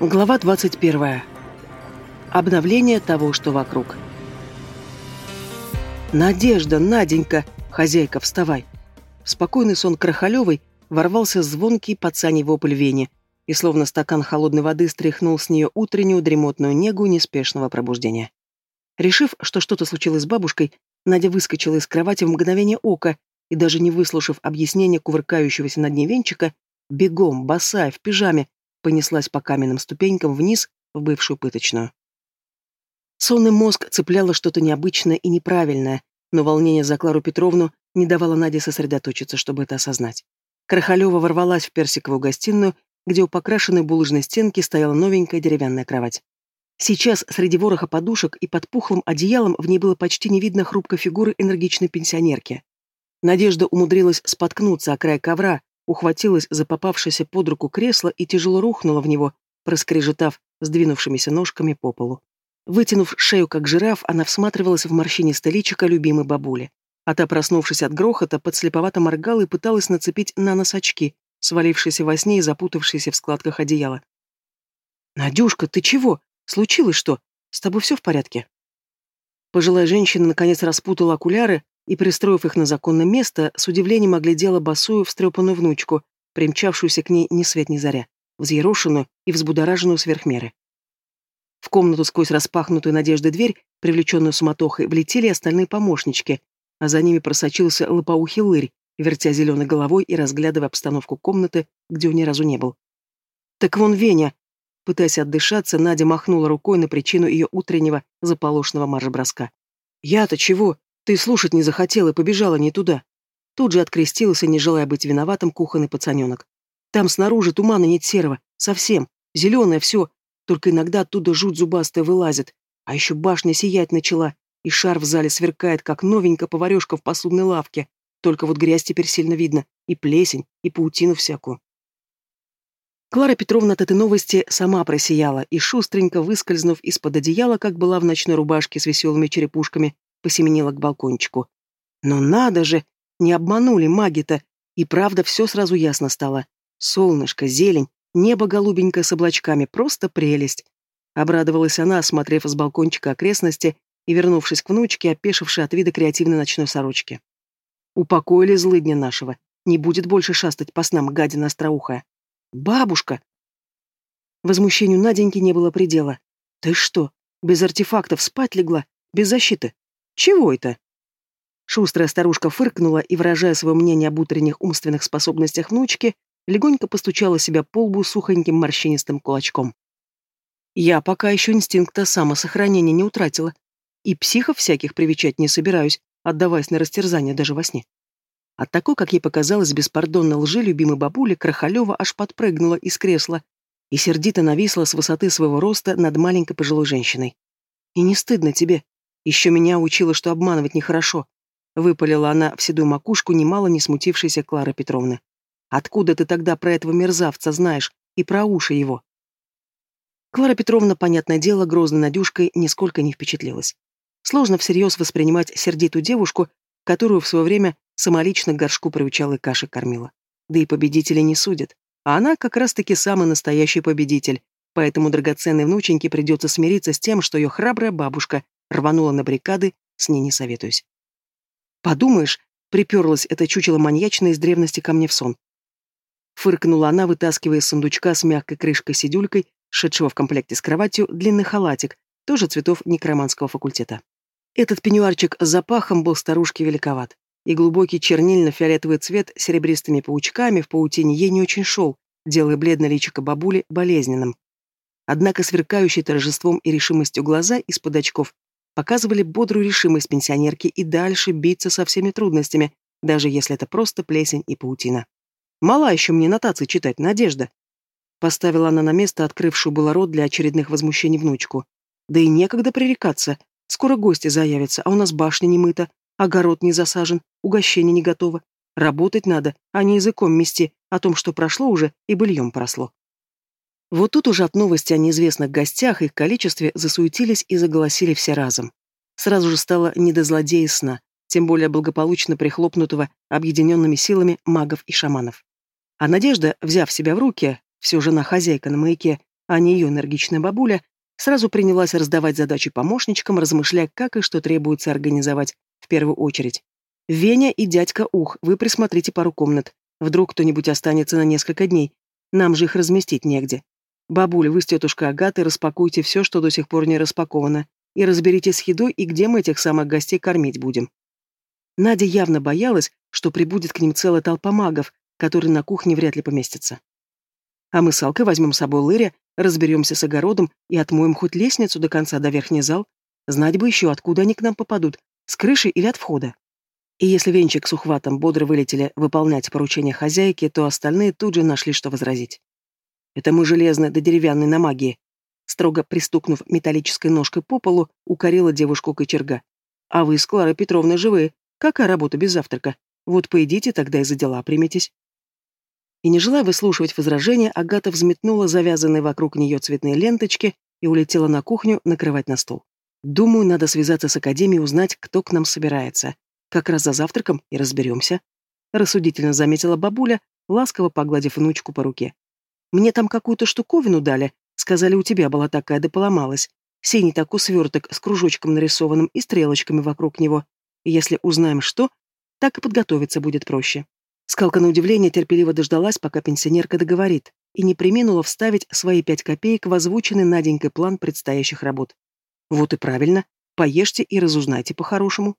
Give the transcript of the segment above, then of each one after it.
Глава 21. Обновление того, что вокруг. «Надежда, Наденька! Хозяйка, вставай!» В спокойный сон Крахалевой ворвался звонкий пацаний вопль Вени, и словно стакан холодной воды стряхнул с нее утреннюю дремотную негу неспешного пробуждения. Решив, что что-то случилось с бабушкой, Надя выскочила из кровати в мгновение ока и, даже не выслушав объяснения кувыркающегося над ней венчика, бегом, босая, в пижаме, понеслась по каменным ступенькам вниз в бывшую пыточную. Сонный мозг цепляло что-то необычное и неправильное, но волнение за Клару Петровну не давало Наде сосредоточиться, чтобы это осознать. Крахалева ворвалась в персиковую гостиную, где у покрашенной булыжной стенки стояла новенькая деревянная кровать. Сейчас среди вороха подушек и под пухлым одеялом в ней было почти не видно хрупкой фигуры энергичной пенсионерки. Надежда умудрилась споткнуться о край ковра, ухватилась за попавшееся под руку кресло и тяжело рухнула в него, проскрежетав сдвинувшимися ножками по полу. Вытянув шею, как жираф, она всматривалась в морщинистое личико любимой бабули. А та, проснувшись от грохота, подслеповато моргала и пыталась нацепить на нос очки, свалившиеся во сне и запутавшиеся в складках одеяла. «Надюшка, ты чего? Случилось что? С тобой все в порядке?» Пожилая женщина наконец распутала окуляры и, пристроив их на законное место, с удивлением оглядела босую, встрепанную внучку, примчавшуюся к ней ни свет ни заря, взъерошенную и взбудораженную сверх меры. В комнату сквозь распахнутую надежды дверь, привлеченную суматохой, влетели остальные помощнички, а за ними просочился лопоухий лырь, вертя зеленой головой и разглядывая обстановку комнаты, где он ни разу не был. «Так вон Веня!» Пытаясь отдышаться, Надя махнула рукой на причину ее утреннего заполошного марш-броска. «Я-то чего? Ты слушать не захотела и побежала не туда. Тут же открестился, не желая быть виноватым, кухонный пацаненок. Там снаружи тумана нет серого. Совсем. Зеленое все. Только иногда оттуда жуть зубастая вылазит. А еще башня сиять начала. И шар в зале сверкает, как новенькая поварешка в посудной лавке. Только вот грязь теперь сильно видно. И плесень, и паутину всякую. Клара Петровна от этой новости сама просияла и, шустренько выскользнув из-под одеяла, как была в ночной рубашке с веселыми черепушками, посеменила к балкончику. Но надо же, не обманули маги-то, и правда все сразу ясно стало. Солнышко, зелень, небо голубенькое с облачками, просто прелесть. Обрадовалась она, осмотрев с балкончика окрестности и, вернувшись к внучке, опешившей от вида креативной ночной сорочки. Упокоили злыдня нашего. Не будет больше шастать по снам гадина остроухая. Бабушка! Возмущению Наденьки не было предела. Ты что, без артефактов спать легла? Без защиты? Чего это? Шустрая старушка фыркнула и, выражая свое мнение об утренних умственных способностях внучки, легонько постучала себя по лбу сухоньким морщинистым кулачком. Я пока еще инстинкта самосохранения не утратила. И психов всяких привечать не собираюсь, отдаваясь на растерзание даже во сне. От такой, как ей показалось, беспардонной лжи любимой бабули Крахалева аж подпрыгнула из кресла и сердито нависла с высоты своего роста над маленькой пожилой женщиной. «И не стыдно тебе?» Еще меня учила, что обманывать нехорошо. Выпалила она в седую макушку, немало не смутившейся Клары Петровны. Откуда ты тогда про этого мерзавца знаешь и про уши его? Клара Петровна, понятное дело, грозной Надюшкой нисколько не впечатлилась. Сложно всерьез воспринимать сердитую девушку, которую в свое время самолично к горшку приучала и каши кормила. Да и победители не судят. А она как раз-таки самый настоящий победитель, поэтому драгоценной внученьке придется смириться с тем, что ее храбрая бабушка рванула на баррикады, с ней не советуюсь. Подумаешь, приперлась это чучело маньячное из древности ко мне в сон. Фыркнула она, вытаскивая из сундучка с мягкой крышкой-сидюлькой, шедшего в комплекте с кроватью, длинный халатик, тоже цветов некроманского факультета. Этот пеньюарчик с запахом был старушке великоват, и глубокий чернильно-фиолетовый цвет с серебристыми паучками в паутине ей не очень шел, делая бледное личико бабули болезненным. Однако сверкающие торжеством и решимостью глаза из-под очков показывали бодрую решимость пенсионерки и дальше биться со всеми трудностями, даже если это просто плесень и паутина. «Мала еще мне нотации читать, Надежда!» Поставила она на место открывшую было рот для очередных возмущений внучку. «Да и некогда пререкаться. Скоро гости заявятся, а у нас башня не мыта, огород не засажен, угощение не готово. Работать надо, а не языком мести о том, что прошло уже и быльем просло». Вот тут уже от новости о неизвестных гостях их количестве засуетились и заголосили все разом. Сразу же стало не до злодея сна, тем более благополучно прихлопнутого объединенными силами магов и шаманов. А Надежда, взяв себя в руки, все жена хозяйка на маяке, а не ее энергичная бабуля, сразу принялась раздавать задачи помощничкам, размышляя, как и что требуется организовать в первую очередь. «Веня и дядька Ух, вы присмотрите пару комнат. Вдруг кто-нибудь останется на несколько дней. Нам же их разместить негде. Бабуль, вы с тетушкой Агатой распакуйте все, что до сих пор не распаковано, и разберитесь с едой и где мы этих самых гостей кормить будем». Надя явно боялась, что прибудет к ним целая толпа магов, которые на кухне вряд ли поместятся. А мы с Алкой возьмем с собой Лыря, разберемся с огородом и отмоем хоть лестницу до конца до верхний зал. Знать бы еще, откуда они к нам попадут, с крыши или от входа. И если Венчик с ухватом бодро вылетели выполнять поручения хозяйки, то остальные тут же нашли, что возразить. «Это мы железные да деревянные на магии», строго пристукнув металлической ножкой по полу, укорила девушку кочерга. «А вы с Кларой Петровной живые. Какая работа без завтрака? Вот поедите, тогда и за дела приметесь». И не желая выслушивать возражения, Агата взметнула завязанные вокруг нее цветные ленточки и улетела на кухню накрывать на стол. «Думаю, надо связаться с Академией и узнать, кто к нам собирается. Как раз за завтраком и разберемся», — рассудительно заметила бабуля, ласково погладив внучку по руке. «Мне там какую-то штуковину дали. Сказали, у тебя была такая, да поломалась. Синий такой сверток с кружочком нарисованным и стрелочками вокруг него. Если узнаем, что, так и подготовиться будет проще». Скалка на удивление терпеливо дождалась, пока пенсионерка договорит, и не приминула вставить свои пять копеек в озвученный Наденькой план предстоящих работ. Вот и правильно, поешьте и разузнайте по-хорошему.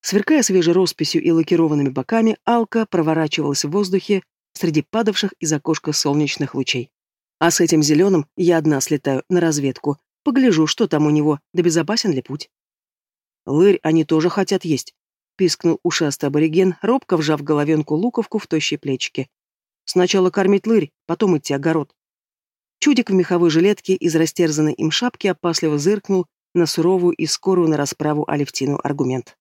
Сверкая свежей росписью и лакированными боками, Алка проворачивалась в воздухе среди падавших из окошка солнечных лучей. А с этим зеленым я одна слетаю на разведку, погляжу, что там у него, да безопасен ли путь. Лырь, они тоже хотят есть, — пискнул ушастый абориген, робко вжав головенку луковку в тощие плечики. «Сначала кормить лырь, потом идти огород». Чудик в меховой жилетке из растерзанной им шапки опасливо зыркнул на суровую и скорую на расправу Алевтину аргумент.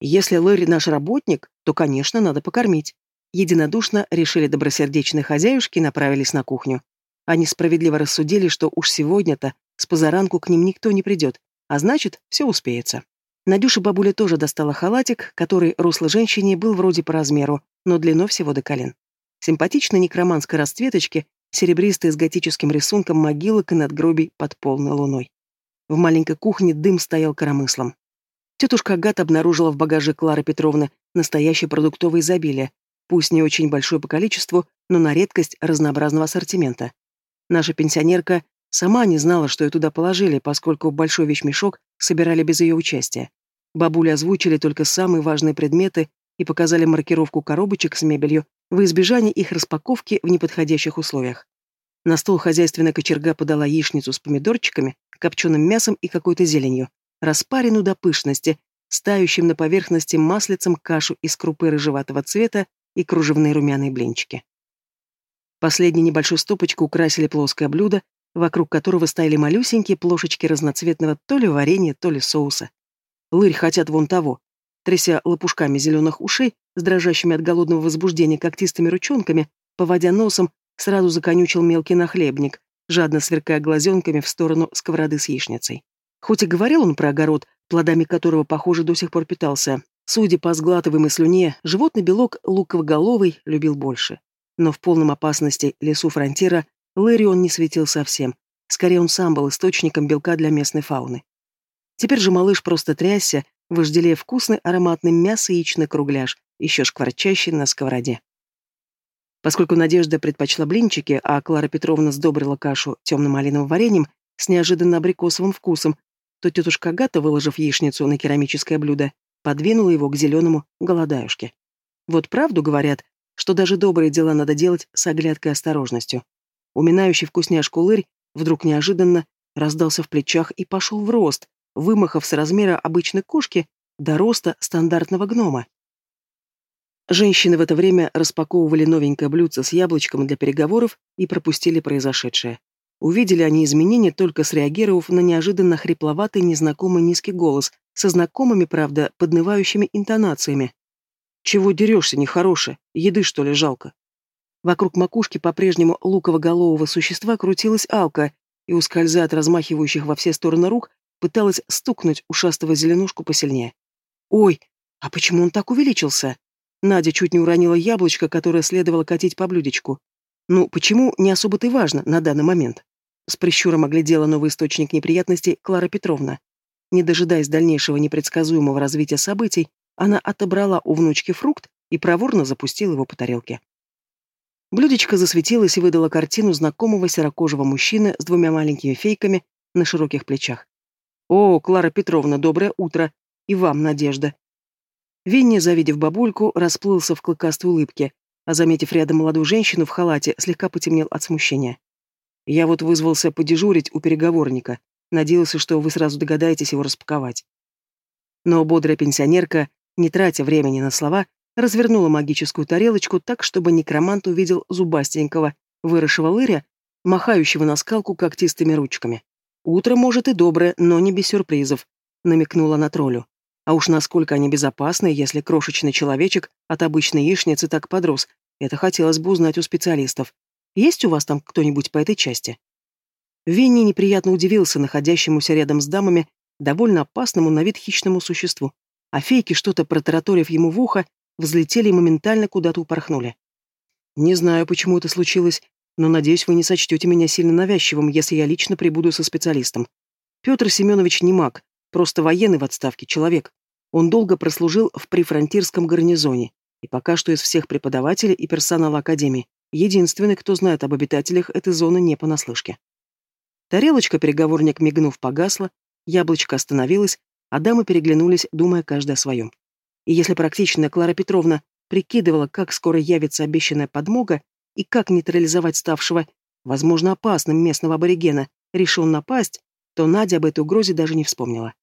«Если лырь наш работник, то, конечно, надо покормить». Единодушно решили добросердечные хозяюшки и направились на кухню. Они справедливо рассудили, что уж сегодня-то с позаранку к ним никто не придет, а значит, все успеется. Надюша бабуля тоже достала халатик, который рослой женщине был вроде по размеру, но длиной всего до колен. Симпатичной некроманской расцветочки, серебристой с готическим рисунком могилок и надгробий под полной луной. В маленькой кухне дым стоял коромыслом. Тетушка Агата обнаружила в багаже Клары Петровны настоящее продуктовое изобилие, пусть не очень большое по количеству, но на редкость разнообразного ассортимента. Наша пенсионерка сама не знала, что ее туда положили, поскольку большой вещмешок собирали без ее участия. Бабули озвучили только самые важные предметы и показали маркировку коробочек с мебелью в избежание их распаковки в неподходящих условиях. На стол хозяйственная кочерга подала яичницу с помидорчиками, копченым мясом и какой-то зеленью, распаренную до пышности, стающим на поверхности маслицем кашу из крупы рыжеватого цвета и кружевные румяные блинчики. Последней небольшой стопочку украсили плоское блюдо, вокруг которого стояли малюсенькие плошечки разноцветного то ли варенья, то ли соуса. Лырь хотят вон того. Тряся лопушками зеленых ушей, с дрожащими от голодного возбуждения когтистыми ручонками, поводя носом, сразу законючил мелкий нахлебник, жадно сверкая глазенками в сторону сковороды с яичницей. Хоть и говорил он про огород, плодами которого, похоже, до сих пор питался, судя по сглатываемой слюне, животный белок луковоголовый любил больше. Но в полном опасности лесу фронтира Лэри он не светил совсем. Скорее, он сам был источником белка для местной фауны. Теперь же малыш просто трясся, вожделея вкусный ароматный мясо яичный кругляш, еще шкварчащий на сковороде. Поскольку Надежда предпочла блинчики, а Клара Петровна сдобрила кашу темным малиновым вареньем с неожиданно абрикосовым вкусом, то тетушка Агата, выложив яичницу на керамическое блюдо, подвинула его к зеленому голодаюшке. Вот правду говорят, что даже добрые дела надо делать с оглядкой и осторожностью. Уминающий вкусняшку лырь вдруг неожиданно раздался в плечах и пошел в рост, вымахав с размера обычной кошки до роста стандартного гнома. Женщины в это время распаковывали новенькое блюдце с яблочком для переговоров и пропустили произошедшее. Увидели они изменения, только среагировав на неожиданно хрипловатый незнакомый низкий голос, со знакомыми, правда, поднывающими интонациями. «Чего дерешься, нехорошее? Еды, что ли, жалко?» Вокруг макушки по-прежнему луково-голового существа крутилась алка и, ускользая от размахивающих во все стороны рук, пыталась стукнуть ушастого зеленушку посильнее. «Ой, а почему он так увеличился?» Надя чуть не уронила яблочко, которое следовало катить по блюдечку. Ну, почему не особо-то и важно на данный момент? С прищуром оглядела новый источник неприятностей Клара Петровна. Не дожидаясь дальнейшего непредсказуемого развития событий, она отобрала у внучки фрукт и проворно запустила его по тарелке. Блюдечко засветилось и выдало картину знакомого серокожего мужчины с двумя маленькими фейками на широких плечах. «О, Клара Петровна, доброе утро! И вам, Надежда!» Винни, завидев бабульку, расплылся в клыкастой улыбке, а, заметив рядом молодую женщину в халате, слегка потемнел от смущения. «Я вот вызвался подежурить у переговорника. Надеялся, что вы сразу догадаетесь его распаковать». Но бодрая пенсионерка, не тратя времени на слова, развернула магическую тарелочку так, чтобы некромант увидел зубастенького, выросшего лыря, махающего на скалку когтистыми ручками. «Утро, может, и доброе, но не без сюрпризов», — намекнула на троллю. А уж насколько они безопасны, если крошечный человечек от обычной яичницы так подрос, это хотелось бы узнать у специалистов. Есть у вас там кто-нибудь по этой части? Винни неприятно удивился находящемуся рядом с дамами довольно опасному на вид хищному существу, а фейки, что-то протараторив ему в ухо, взлетели и моментально куда-то упорхнули. Не знаю, почему это случилось, но надеюсь, вы не сочтете меня сильно навязчивым, если я лично прибуду со специалистом. Петр Семенович не маг, просто военный в отставке человек. Он долго прослужил в прифронтирском гарнизоне, и пока что из всех преподавателей и персонала Академии единственный, кто знает об обитателях этой зоны не понаслышке. Тарелочка переговорник мигнув погасла, яблочко остановилось, а дамы переглянулись, думая каждая о своем. И если практичная Клара Петровна прикидывала, как скоро явится обещанная подмога и как нейтрализовать ставшего, возможно, опасным местного аборигена, решил напасть, то Надя об этой угрозе даже не вспомнила.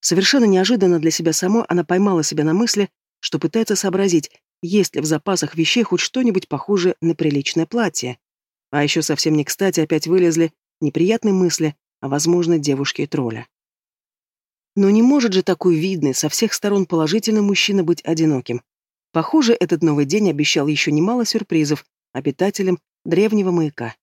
Совершенно неожиданно для себя самой она поймала себя на мысли, что пытается сообразить, есть ли в запасах вещей хоть что-нибудь похожее на приличное платье. А еще совсем не кстати опять вылезли неприятные мысли о возможной девушке и тролля. Но не может же такой видный, со всех сторон положительный мужчина быть одиноким. Похоже, этот новый день обещал еще немало сюрпризов обитателям древнего маяка.